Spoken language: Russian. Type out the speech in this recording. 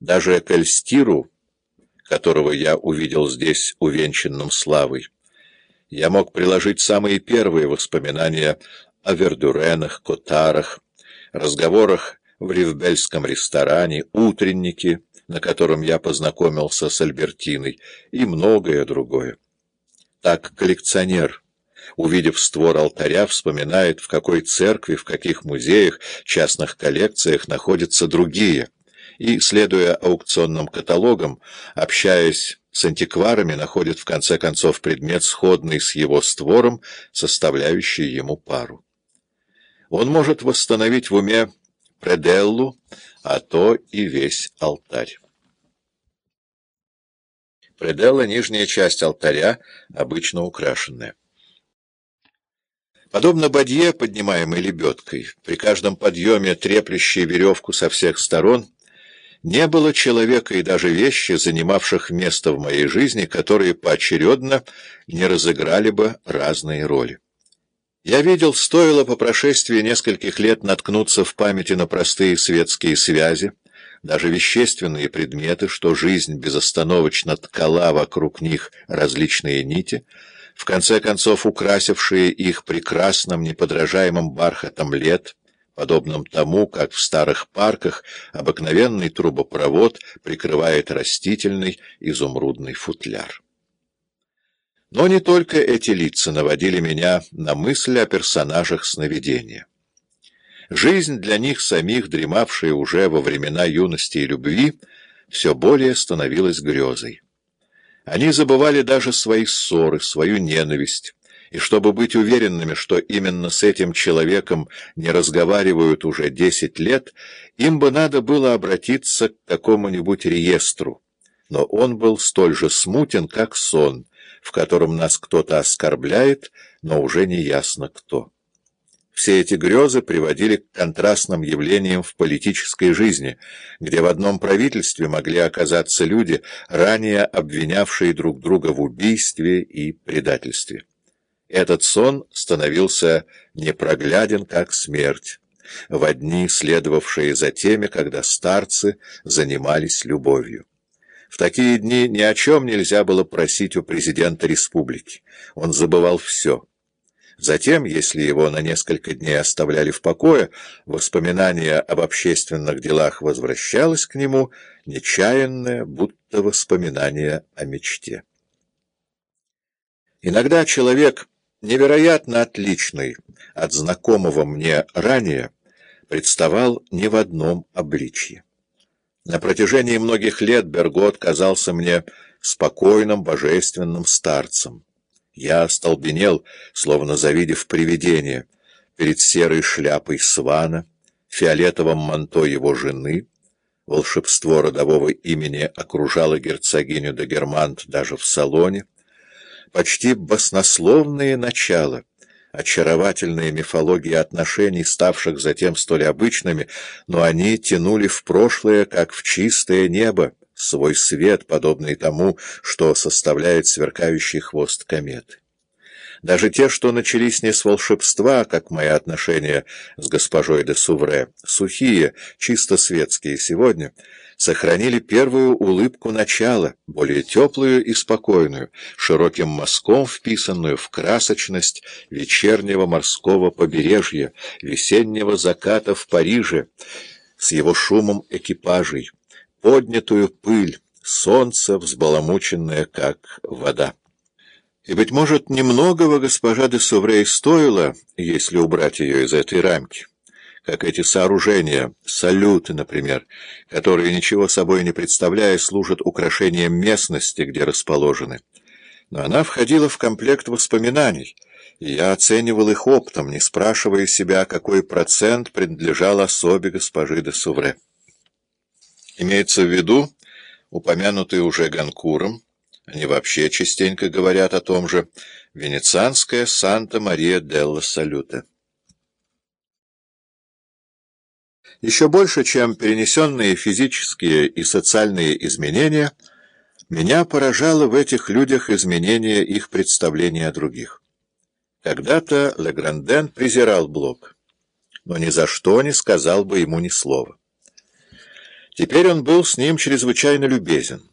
Даже к Эльстиру, которого я увидел здесь увенчанным славой, я мог приложить самые первые воспоминания о Вердуренах, Котарах, разговорах в Ривбельском ресторане, утреннике, на котором я познакомился с Альбертиной, и многое другое. Так коллекционер, увидев створ алтаря, вспоминает, в какой церкви, в каких музеях, частных коллекциях находятся другие, и, следуя аукционным каталогам, общаясь с антикварами, находит в конце концов предмет, сходный с его створом, составляющий ему пару. Он может восстановить в уме пределлу, а то и весь алтарь. Пределла — нижняя часть алтаря, обычно украшенная. Подобно бадье, поднимаемой лебедкой, при каждом подъеме треплющей веревку со всех сторон, не было человека и даже вещи, занимавших место в моей жизни, которые поочередно не разыграли бы разные роли. Я видел, стоило по прошествии нескольких лет наткнуться в памяти на простые светские связи, даже вещественные предметы, что жизнь безостановочно ткала вокруг них различные нити, в конце концов украсившие их прекрасным неподражаемым бархатом лет, подобным тому, как в старых парках обыкновенный трубопровод прикрывает растительный изумрудный футляр. Но не только эти лица наводили меня на мысли о персонажах сновидения. Жизнь для них самих, дремавшая уже во времена юности и любви, все более становилась грезой. Они забывали даже свои ссоры, свою ненависть, и чтобы быть уверенными, что именно с этим человеком не разговаривают уже десять лет, им бы надо было обратиться к какому-нибудь реестру. Но он был столь же смутен, как сон, в котором нас кто-то оскорбляет, но уже не ясно кто. Все эти грезы приводили к контрастным явлениям в политической жизни, где в одном правительстве могли оказаться люди, ранее обвинявшие друг друга в убийстве и предательстве. Этот сон становился непрогляден, как смерть, в дни, следовавшие за теми, когда старцы занимались любовью. В такие дни ни о чем нельзя было просить у президента республики. Он забывал все. Затем, если его на несколько дней оставляли в покое, воспоминание об общественных делах возвращалось к нему, нечаянное, будто воспоминание о мечте. Иногда человек, невероятно отличный от знакомого мне ранее, представал не в одном обличье. На протяжении многих лет Бергот казался мне спокойным, божественным старцем. Я остолбенел, словно завидев привидение, перед серой шляпой свана, фиолетовым манто его жены. Волшебство родового имени окружало герцогиню де Германт даже в салоне. Почти баснословные начала, очаровательная мифология отношений, ставших затем столь обычными, но они тянули в прошлое, как в чистое небо, свой свет, подобный тому, что составляет сверкающий хвост кометы. Даже те, что начались не с волшебства, как мои отношения с госпожой де Сувре, сухие, чисто светские сегодня, сохранили первую улыбку начала, более теплую и спокойную, широким мазком вписанную в красочность вечернего морского побережья, весеннего заката в Париже, с его шумом экипажей, поднятую пыль, солнце, взбаламученное, как вода. И, быть может, немногого госпожа де Суврей стоило, если убрать ее из этой рамки, как эти сооружения, салюты, например, которые, ничего собой не представляя, служат украшением местности, где расположены. Но она входила в комплект воспоминаний, и я оценивал их оптом, не спрашивая себя, какой процент принадлежал особе госпожи де Сувре. Имеется в виду, упомянутый уже Ганкуром, они вообще частенько говорят о том же, венецианская Санта-Мария-делла-Салюта. Еще больше, чем перенесенные физические и социальные изменения, меня поражало в этих людях изменение их представления о других. Когда-то Легранден презирал Блок, но ни за что не сказал бы ему ни слова. Теперь он был с ним чрезвычайно любезен.